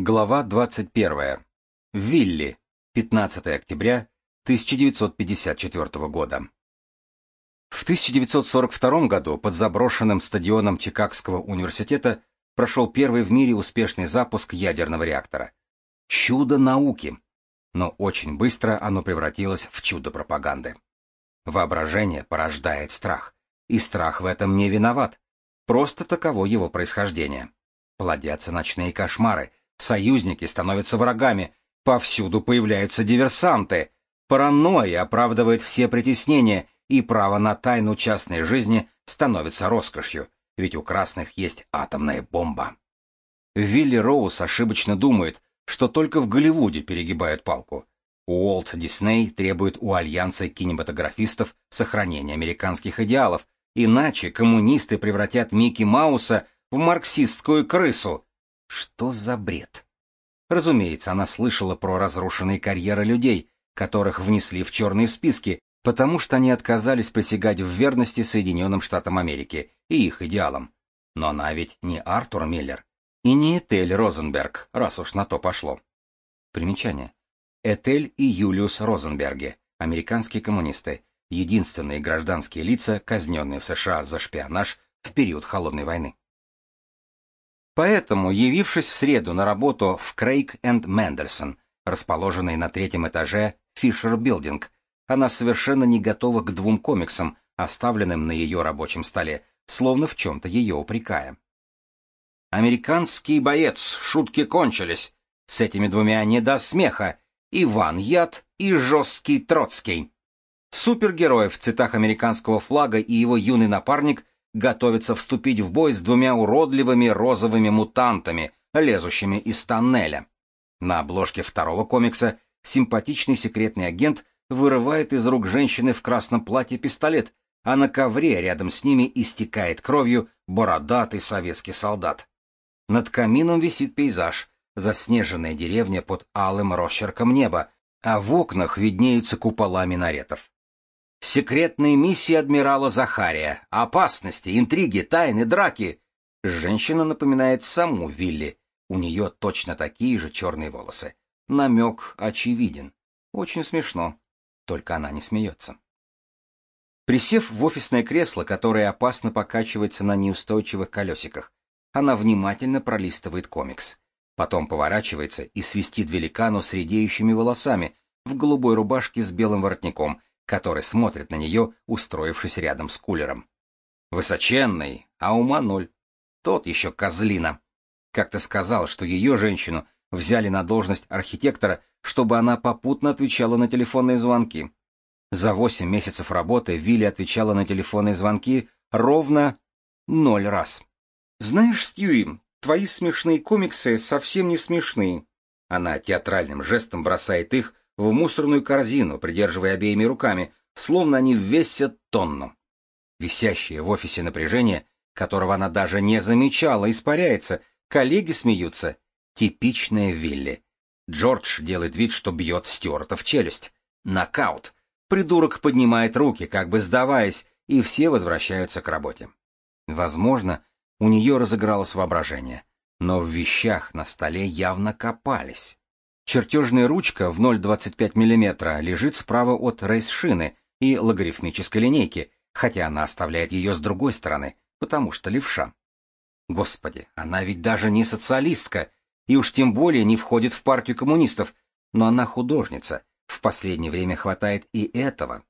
Глава 21. Вилли. 15 октября 1954 года. В 1942 году под заброшенным стадионом Чикагского университета прошел первый в мире успешный запуск ядерного реактора. Чудо науки! Но очень быстро оно превратилось в чудо пропаганды. Воображение порождает страх, и страх в этом не виноват. Просто таково его происхождение. Плодятся ночные кошмары, союзники становятся врагами, повсюду появляются диверсанты, паранойя оправдывает все притеснения, и право на тайну частной жизни становится роскошью, ведь у красных есть атомная бомба. Вилли Роуз ошибочно думает, что только в Голливуде перегибают палку. Уолт Дисней требует у альянса кинематографистов сохранения американских идеалов, Иначе коммунисты превратят Микки Мауса в марксистскую крысу. Что за бред? Разумеется, она слышала про разрушенные карьеры людей, которых внесли в черные списки, потому что они отказались присягать в верности Соединенным Штатам Америки и их идеалам. Но она ведь не Артур Миллер и не Этель Розенберг, раз уж на то пошло. Примечание. Этель и Юлиус Розенберги, американские коммунисты, единственные гражданские лица, казненные в США за шпионаж в период Холодной войны. Поэтому, явившись в среду на работу в Крейг энд Мендельсон, расположенной на третьем этаже Fisher Building, она совершенно не готова к двум комиксам, оставленным на ее рабочем столе, словно в чем-то ее упрекая. «Американский боец, шутки кончились. С этими двумя не до смеха. Иван Яд и жесткий Троцкий». Супергерой в цветах американского флага и его юный напарник готовятся вступить в бой с двумя уродливыми розовыми мутантами, лезущими из тоннеля. На обложке второго комикса симпатичный секретный агент вырывает из рук женщины в красном платье пистолет, а на ковре рядом с ними истекает кровью бородатый советский солдат. Над камином висит пейзаж, заснеженная деревня под алым росчерком неба, а в окнах виднеются купола минаретов. Секретные миссии адмирала Захария, опасности, интриги, тайны, драки. Женщина напоминает саму Вилли. У нее точно такие же черные волосы. Намек очевиден. Очень смешно. Только она не смеется. Присев в офисное кресло, которое опасно покачивается на неустойчивых колесиках, она внимательно пролистывает комикс. Потом поворачивается и свистит великану с редеющими волосами в голубой рубашке с белым воротником который смотрит на нее, устроившись рядом с кулером. Высоченный, а ума ноль. Тот еще козлина. Как-то сказал, что ее женщину взяли на должность архитектора, чтобы она попутно отвечала на телефонные звонки. За восемь месяцев работы Вилли отвечала на телефонные звонки ровно ноль раз. «Знаешь, Стьюи, твои смешные комиксы совсем не смешные». Она театральным жестом бросает их в мусорную корзину, придерживая обеими руками, словно они весят тонну. Висящее в офисе напряжение, которого она даже не замечала, испаряется, коллеги смеются. Типичная Вилли. Джордж делает вид, что бьет Стюарта в челюсть. Нокаут. Придурок поднимает руки, как бы сдаваясь, и все возвращаются к работе. Возможно, у нее разыгралось воображение, но в вещах на столе явно копались. Чертежная ручка в 0,25 мм лежит справа от рейс-шины и логарифмической линейки, хотя она оставляет ее с другой стороны, потому что левша. Господи, она ведь даже не социалистка, и уж тем более не входит в партию коммунистов, но она художница. В последнее время хватает и этого.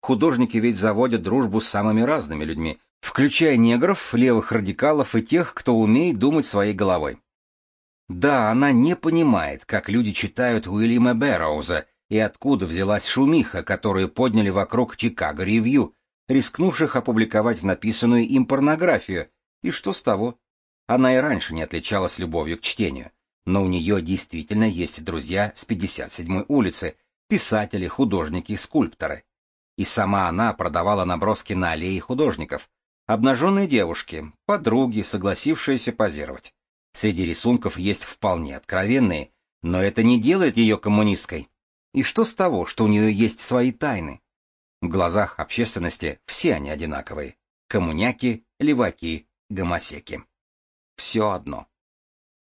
Художники ведь заводят дружбу с самыми разными людьми, включая негров, левых радикалов и тех, кто умеет думать своей головой. Да, она не понимает, как люди читают Уильяма Бэрроуза и откуда взялась шумиха, которую подняли вокруг Чикаго Ревью, рискнувших опубликовать написанную им порнографию. И что с того? Она и раньше не отличалась любовью к чтению. Но у нее действительно есть друзья с 57-й улицы, писатели, художники, скульпторы. И сама она продавала наброски на аллее художников. Обнаженные девушки, подруги, согласившиеся позировать. Среди рисунков есть вполне откровенные, но это не делает ее коммунисткой. И что с того, что у нее есть свои тайны? В глазах общественности все они одинаковые. Коммуняки, леваки, гомосеки. Все одно.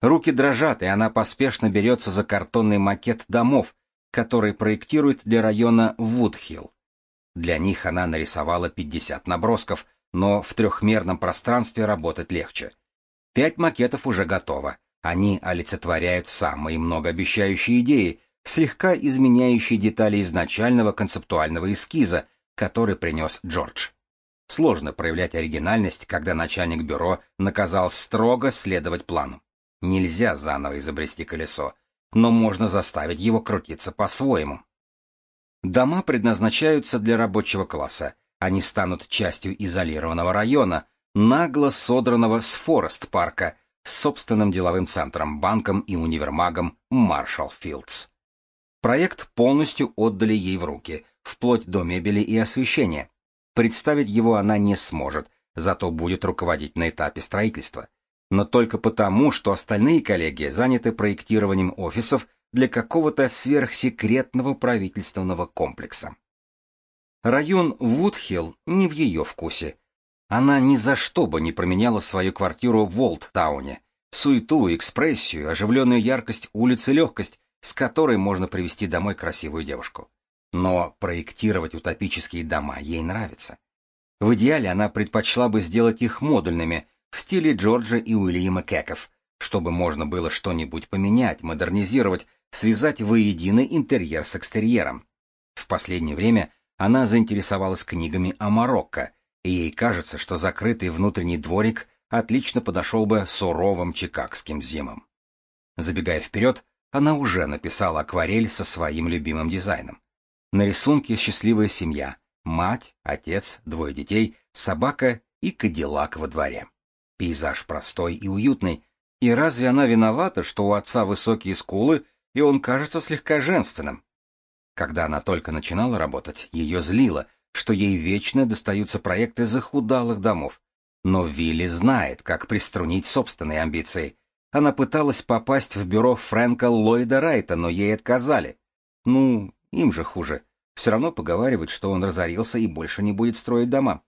Руки дрожат, и она поспешно берется за картонный макет домов, который проектирует для района Вудхилл. Для них она нарисовала 50 набросков, но в трехмерном пространстве работать легче. Пять макетов уже готово. Они олицетворяют самые многообещающие идеи, слегка изменяющие детали изначального концептуального эскиза, который принес Джордж. Сложно проявлять оригинальность, когда начальник бюро наказал строго следовать плану. Нельзя заново изобрести колесо, но можно заставить его крутиться по-своему. Дома предназначаются для рабочего класса. Они станут частью изолированного района, нагло содранного с Форест-парка, с собственным деловым центром, банком и универмагом Маршалл Филдс. Проект полностью отдали ей в руки, вплоть до мебели и освещения. Представить его она не сможет, зато будет руководить на этапе строительства. Но только потому, что остальные коллеги заняты проектированием офисов для какого-то сверхсекретного правительственного комплекса. Район Вудхилл не в ее вкусе. Она ни за что бы не променяла свою квартиру в Волттауне. Суету, экспрессию, оживленную яркость улиц и легкость, с которой можно привести домой красивую девушку. Но проектировать утопические дома ей нравится. В идеале она предпочла бы сделать их модульными, в стиле Джорджа и Уильяма Кеков, чтобы можно было что-нибудь поменять, модернизировать, связать воедино интерьер с экстерьером. В последнее время она заинтересовалась книгами о Марокко, и ей кажется, что закрытый внутренний дворик отлично подошел бы суровым чикагским зимам. Забегая вперед, она уже написала акварель со своим любимым дизайном. На рисунке счастливая семья, мать, отец, двое детей, собака и кадиллак во дворе. Пейзаж простой и уютный, и разве она виновата, что у отца высокие скулы, и он кажется слегка женственным? Когда она только начинала работать, ее злило, что ей вечно достаются проекты захудалых домов. Но Вилли знает, как приструнить собственные амбиции. Она пыталась попасть в бюро Фрэнка Ллойда Райта, но ей отказали. Ну, им же хуже. Все равно поговаривают, что он разорился и больше не будет строить дома.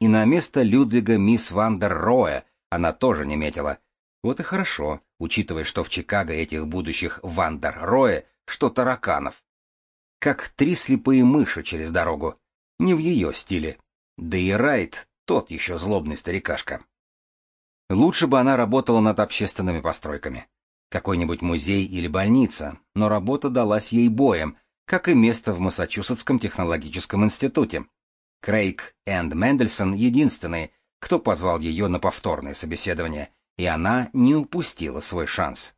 И на место Людвига Мис ван дер Роэ она тоже не метила. Вот и хорошо, учитывая, что в Чикаго этих будущих ван дер Роэ что тараканов. Как три слепые мыши через дорогу. Не в ее стиле. Да и Райт тот еще злобный старикашка. Лучше бы она работала над общественными постройками. Какой-нибудь музей или больница, но работа далась ей боем, как и место в Массачусетском технологическом институте. Крейг энд Мендельсон единственные, кто позвал ее на повторное собеседование, и она не упустила свой шанс.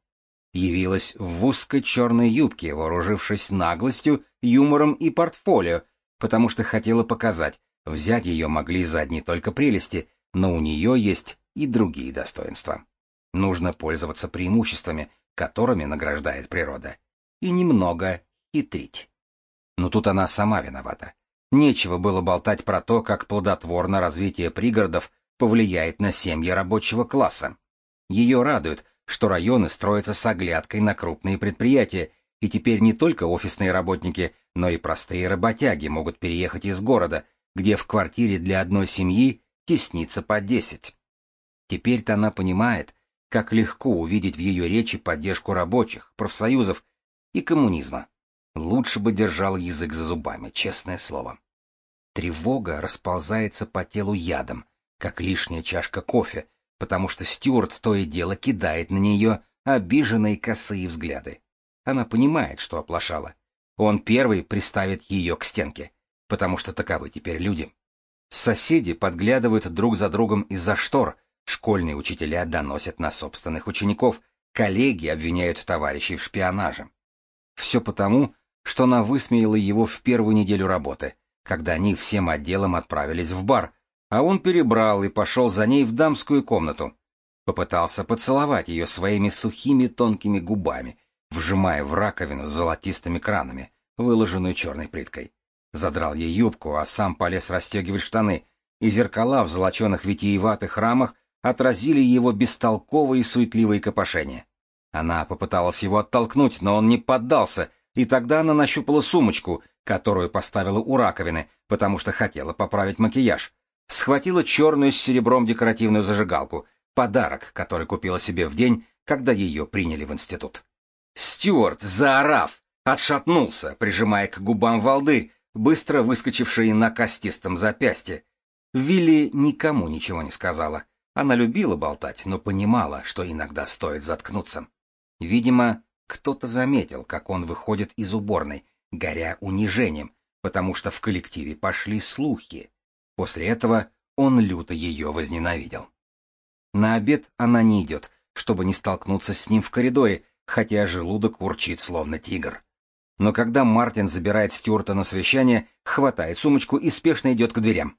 Явилась в узкой черной юбке, вооружившись наглостью, юмором и портфолио, потому что хотела показать, взять ее могли за одни только прелести, но у нее есть и другие достоинства. Нужно пользоваться преимуществами, которыми награждает природа, и немного хитрить. Но тут она сама виновата. Нечего было болтать про то, как плодотворно развитие пригородов повлияет на семьи рабочего класса. Ее радует, что районы строятся с оглядкой на крупные предприятия, и теперь не только офисные работники, но и простые работяги могут переехать из города, где в квартире для одной семьи теснится по десять. Теперь-то она понимает, как легко увидеть в ее речи поддержку рабочих, профсоюзов и коммунизма. Лучше бы держал язык за зубами, честное слово. Тревога расползается по телу ядом, как лишняя чашка кофе, потому что Стюарт то и дело кидает на нее обиженные косые взгляды. Она понимает, что оплошала. Он первый приставит ее к стенке, потому что таковы теперь люди. Соседи подглядывают друг за другом из-за штор, школьные учителя доносят на собственных учеников, коллеги обвиняют товарищей в шпионаже. Все потому, что она высмеяла его в первую неделю работы, когда они всем отделом отправились в бар, а он перебрал и пошел за ней в дамскую комнату. Попытался поцеловать ее своими сухими тонкими губами, вжимая в раковину с золотистыми кранами, выложенную черной плиткой. Задрал ей юбку, а сам полез расстегивать штаны, и зеркала в золоченых витиеватых рамах отразили его бестолковые и суетливые копошения. Она попыталась его оттолкнуть, но он не поддался, и тогда она нащупала сумочку, которую поставила у раковины, потому что хотела поправить макияж. Схватила черную с серебром декоративную зажигалку, подарок, который купила себе в день, когда ее приняли в институт. Стюарт, заорав, отшатнулся, прижимая к губам волдырь, быстро выскочивший на костистом запястье. Вилли никому ничего не сказала. Она любила болтать, но понимала, что иногда стоит заткнуться. Видимо, кто-то заметил, как он выходит из уборной, горя унижением, потому что в коллективе пошли слухи. После этого он люто ее возненавидел. На обед она не идет, чтобы не столкнуться с ним в коридоре, хотя желудок урчит словно тигр. Но когда Мартин забирает Стюарта на совещание, хватает сумочку и спешно идет к дверям.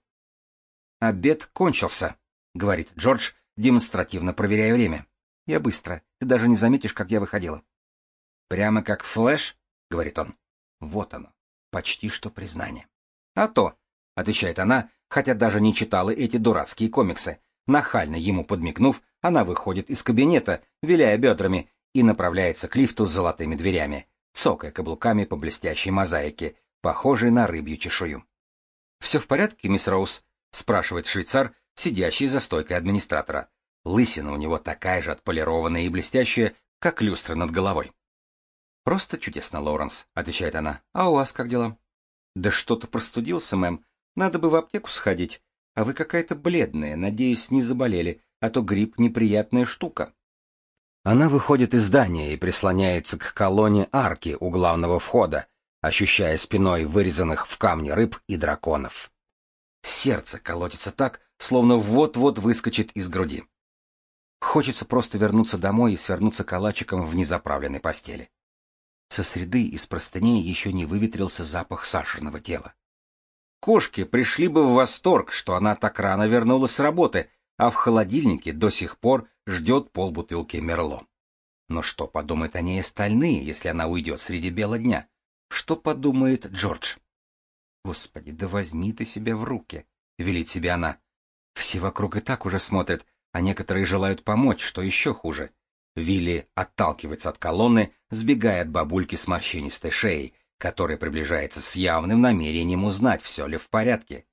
«Обед кончился», — говорит Джордж, демонстративно проверяя время. «Я быстро. Ты даже не заметишь, как я выходила». «Прямо как флэш?» — говорит он. Вот оно. Почти что признание. «А то», — отвечает она, хотя даже не читала эти дурацкие комиксы. Нахально ему подмигнув, она выходит из кабинета, виляя бедрами, и направляется к лифту с золотыми дверями, цокая каблуками по блестящей мозаике, похожей на рыбью чешую. «Все в порядке, мисс Роуз?» — спрашивает швейцар, сидящий за стойкой администратора. Лысина у него такая же отполированная и блестящая, как люстра над головой. «Просто чудесно, Лоуренс», — отвечает она. «А у вас как дела?» «Да что-то простудился, мэм. Надо бы в аптеку сходить. А вы какая-то бледная, надеюсь, не заболели, а то грипп — неприятная штука». Она выходит из здания и прислоняется к колонне арки у главного входа, ощущая спиной вырезанных в камне рыб и драконов. Сердце колотится так, словно вот-вот выскочит из груди. Хочется просто вернуться домой и свернуться калачиком в незаправленной постели. Со среды из простыней еще не выветрился запах Сашиного тела. Кошки пришли бы в восторг, что она так рано вернулась с работы, а в холодильнике до сих пор ждет полбутылки Мерло. Но что подумают о ней остальные, если она уйдет среди бела дня? Что подумает Джордж? Господи, да возьми ты себя в руки, — велит себе она. Все вокруг и так уже смотрят, а некоторые желают помочь, что еще хуже. Вилли отталкивается от колонны, сбегая от бабульки с морщинистой шеей, которая приближается с явным намерением узнать, все ли в порядке.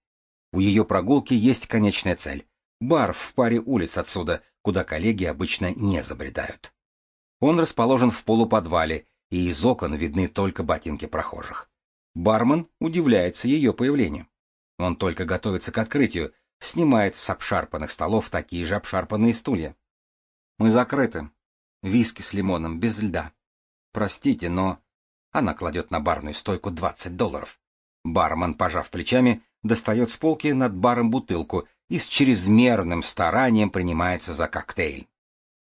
У ее прогулки есть конечная цель Бар в паре улиц отсюда, куда коллеги обычно не забредают. Он расположен в полуподвале, и из окон видны только ботинки прохожих. Бармен удивляется ее появлению. Он только готовится к открытию, снимает с обшарпанных столов такие же обшарпанные стулья. «Мы закрыты. Виски с лимоном, без льда. Простите, но...» Она кладет на барную стойку 20 долларов. Бармен, пожав плечами, достает с полки над баром бутылку и с чрезмерным старанием принимается за коктейль.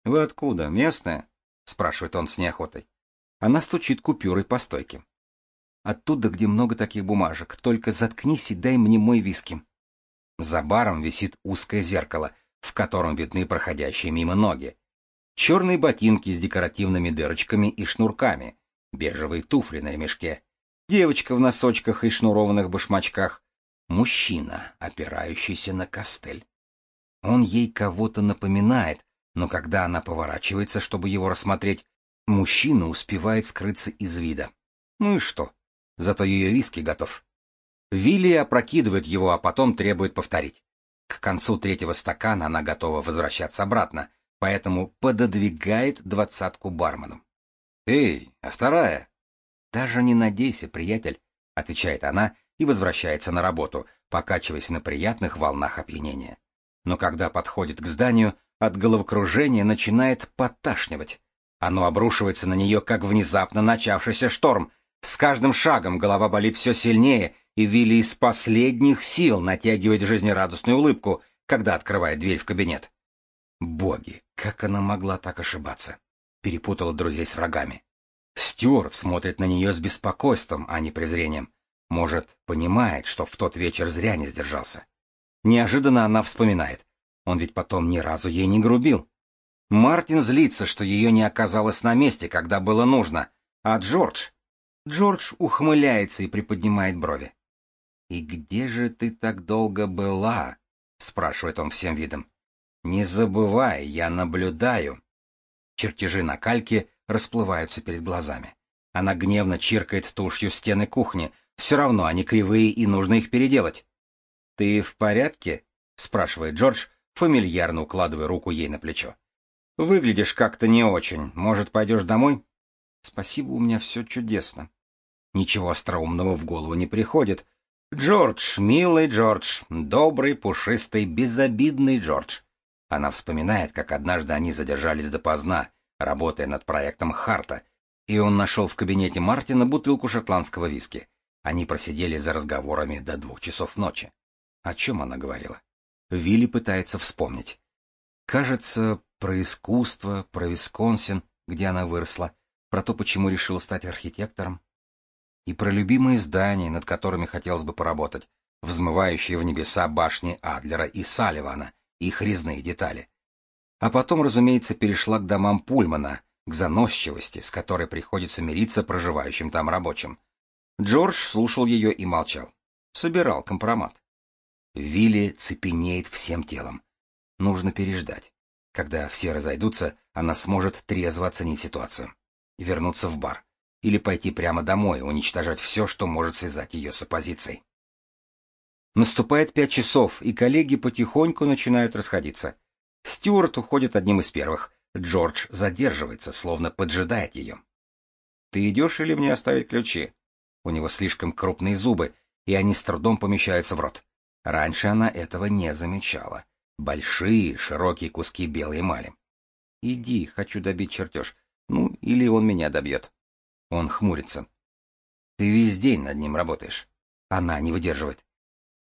«Вы откуда? Местная?» — спрашивает он с неохотой. Она стучит купюрой по стойке. «Оттуда, где много таких бумажек. Только заткнись и дай мне мой виски». За баром висит узкое зеркало, в котором видны проходящие мимо ноги. Черные ботинки с декоративными дырочками и шнурками, бежевые туфли на ремешке, девочка в носочках и шнурованных башмачках, Мужчина, опирающийся на костыль. Он ей кого-то напоминает, но когда она поворачивается, чтобы его рассмотреть, мужчина успевает скрыться из вида. Ну и что? Зато ее виски готов. Вилли опрокидывает его, а потом требует повторить. К концу третьего стакана она готова возвращаться обратно, поэтому пододвигает двадцатку бармену. «Эй, а вторая?» «Даже не надейся, приятель», — отвечает она и возвращается на работу, покачиваясь на приятных волнах опьянения. Но когда подходит к зданию, от головокружения начинает подташнивать. Оно обрушивается на нее, как внезапно начавшийся шторм. С каждым шагом голова болит все сильнее, и Вилли из последних сил натягивает жизнерадостную улыбку, когда открывает дверь в кабинет. Боги, как она могла так ошибаться? Перепутала друзей с врагами. Стюарт смотрит на нее с беспокойством, а не презрением. Может, понимает, что в тот вечер зря не сдержался. Неожиданно она вспоминает. Он ведь потом ни разу ей не грубил. Мартин злится, что ее не оказалось на месте, когда было нужно. А Джордж... Джордж ухмыляется и приподнимает брови. «И где же ты так долго была?» — спрашивает он всем видом. «Не забывай, я наблюдаю». Чертежи на кальке расплываются перед глазами. Она гневно чиркает тушью стены кухни, все равно они кривые, и нужно их переделать. — Ты в порядке? — спрашивает Джордж, фамильярно укладывая руку ей на плечо. Выглядишь как-то не очень. Может, пойдешь домой? Спасибо, у меня все чудесно. Ничего остроумного в голову не приходит. Джордж, милый Джордж, добрый, пушистый, безобидный Джордж. Она вспоминает, как однажды они задержались допоздна, работая над проектом Харта, и он нашел в кабинете Мартина бутылку шотландского виски. Они просидели за разговорами до двух часов ночи. О чем она говорила? Вилли пытается вспомнить. Кажется, про искусство, про Висконсин, где она выросла, про то, почему решила стать архитектором. И про любимые здания, над которыми хотелось бы поработать, взмывающие в небеса башни Адлера и Салливана, их резные детали. А потом, разумеется, перешла к домам Пульмана, к заносчивости, с которой приходится мириться проживающим там рабочим. Джордж слушал ее и молчал. Собирал компромат. Вилли цепенеет всем телом. Нужно переждать. Когда все разойдутся, она сможет трезво оценить ситуацию. Вернуться в бар. Или пойти прямо домой, уничтожать все, что может связать ее с оппозицией. Наступает пять часов, и коллеги потихоньку начинают расходиться. Стюарт уходит одним из первых. Джордж задерживается, словно поджидает ее. «Ты идешь или мне оставить ключи?» У него слишком крупные зубы, и они с трудом помещаются в рот. Раньше она этого не замечала. Большие, широкие куски белой эмали. «Иди, хочу добить чертеж. Ну, или он меня добьет». Он хмурится. «Ты весь день над ним работаешь». Она не выдерживает.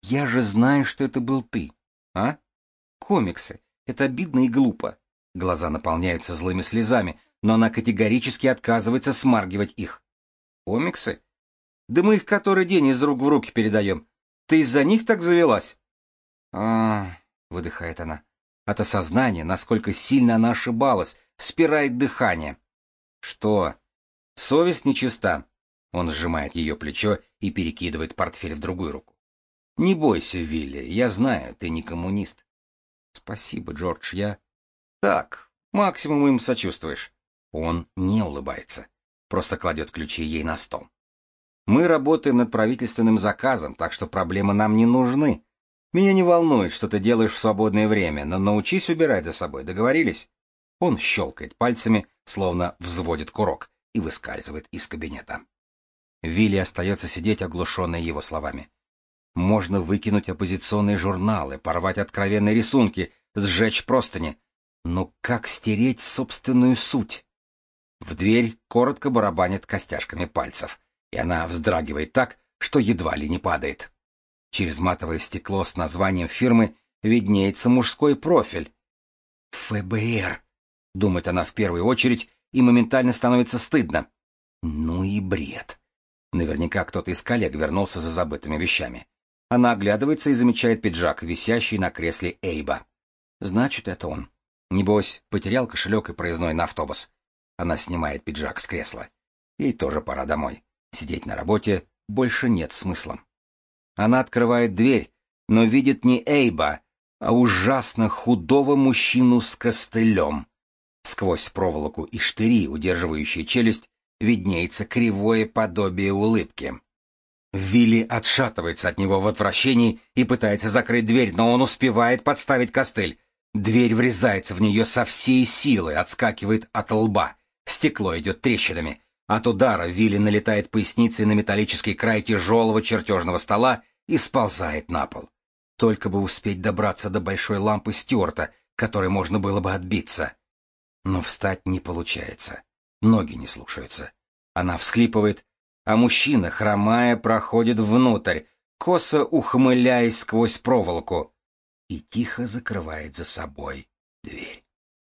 «Я же знаю, что это был ты. А? Комиксы. Это обидно и глупо. Глаза наполняются злыми слезами, но она категорически отказывается смаргивать их. Комиксы? Да мы их который день из рук в руки передаем. Ты из-за них так завелась? А, выдыхает она. От осознания, насколько сильно она ошибалась, спирает дыхание. Что? Совесть нечиста. Он сжимает ее плечо и перекидывает портфель в другую руку. Не бойся, Вилли, я знаю, ты не коммунист. Спасибо, Джордж, я... Так, максимум им сочувствуешь. Он не улыбается, просто кладет ключи ей на стол. Мы работаем над правительственным заказом, так что проблемы нам не нужны. Меня не волнует, что ты делаешь в свободное время, но научись убирать за собой, договорились? Он щелкает пальцами, словно взводит курок, и выскальзывает из кабинета. Вилли остается сидеть, оглушенный его словами. Можно выкинуть оппозиционные журналы, порвать откровенные рисунки, сжечь простыни. Но как стереть собственную суть? В дверь коротко барабанит костяшками пальцев, и она вздрагивает так, что едва ли не падает. Через матовое стекло с названием фирмы виднеется мужской профиль. «ФБР», — думает она в первую очередь, и моментально становится стыдно. Ну и бред. Наверняка кто-то из коллег вернулся за забытыми вещами. Она оглядывается и замечает пиджак, висящий на кресле Эйба. Значит, это он. Небось, потерял кошелек и проездной на автобус. Она снимает пиджак с кресла. Ей тоже пора домой. Сидеть на работе больше нет смысла. Она открывает дверь, но видит не Эйба, а ужасно худого мужчину с костылем. Сквозь проволоку и штыри, удерживающие челюсть, виднеется кривое подобие улыбки. Вилли отшатывается от него в отвращении и пытается закрыть дверь, но он успевает подставить костыль. Дверь врезается в нее со всей силы, отскакивает от лба. Стекло идет трещинами. От удара Вилли налетает поясницей на металлический край тяжелого чертежного стола и сползает на пол. Только бы успеть добраться до большой лампы Стюарта, которой можно было бы отбиться. Но встать не получается. Ноги не слушаются. Она всхлипывает, а мужчина, хромая, проходит внутрь, косо ухмыляясь сквозь проволоку, и тихо закрывает за собой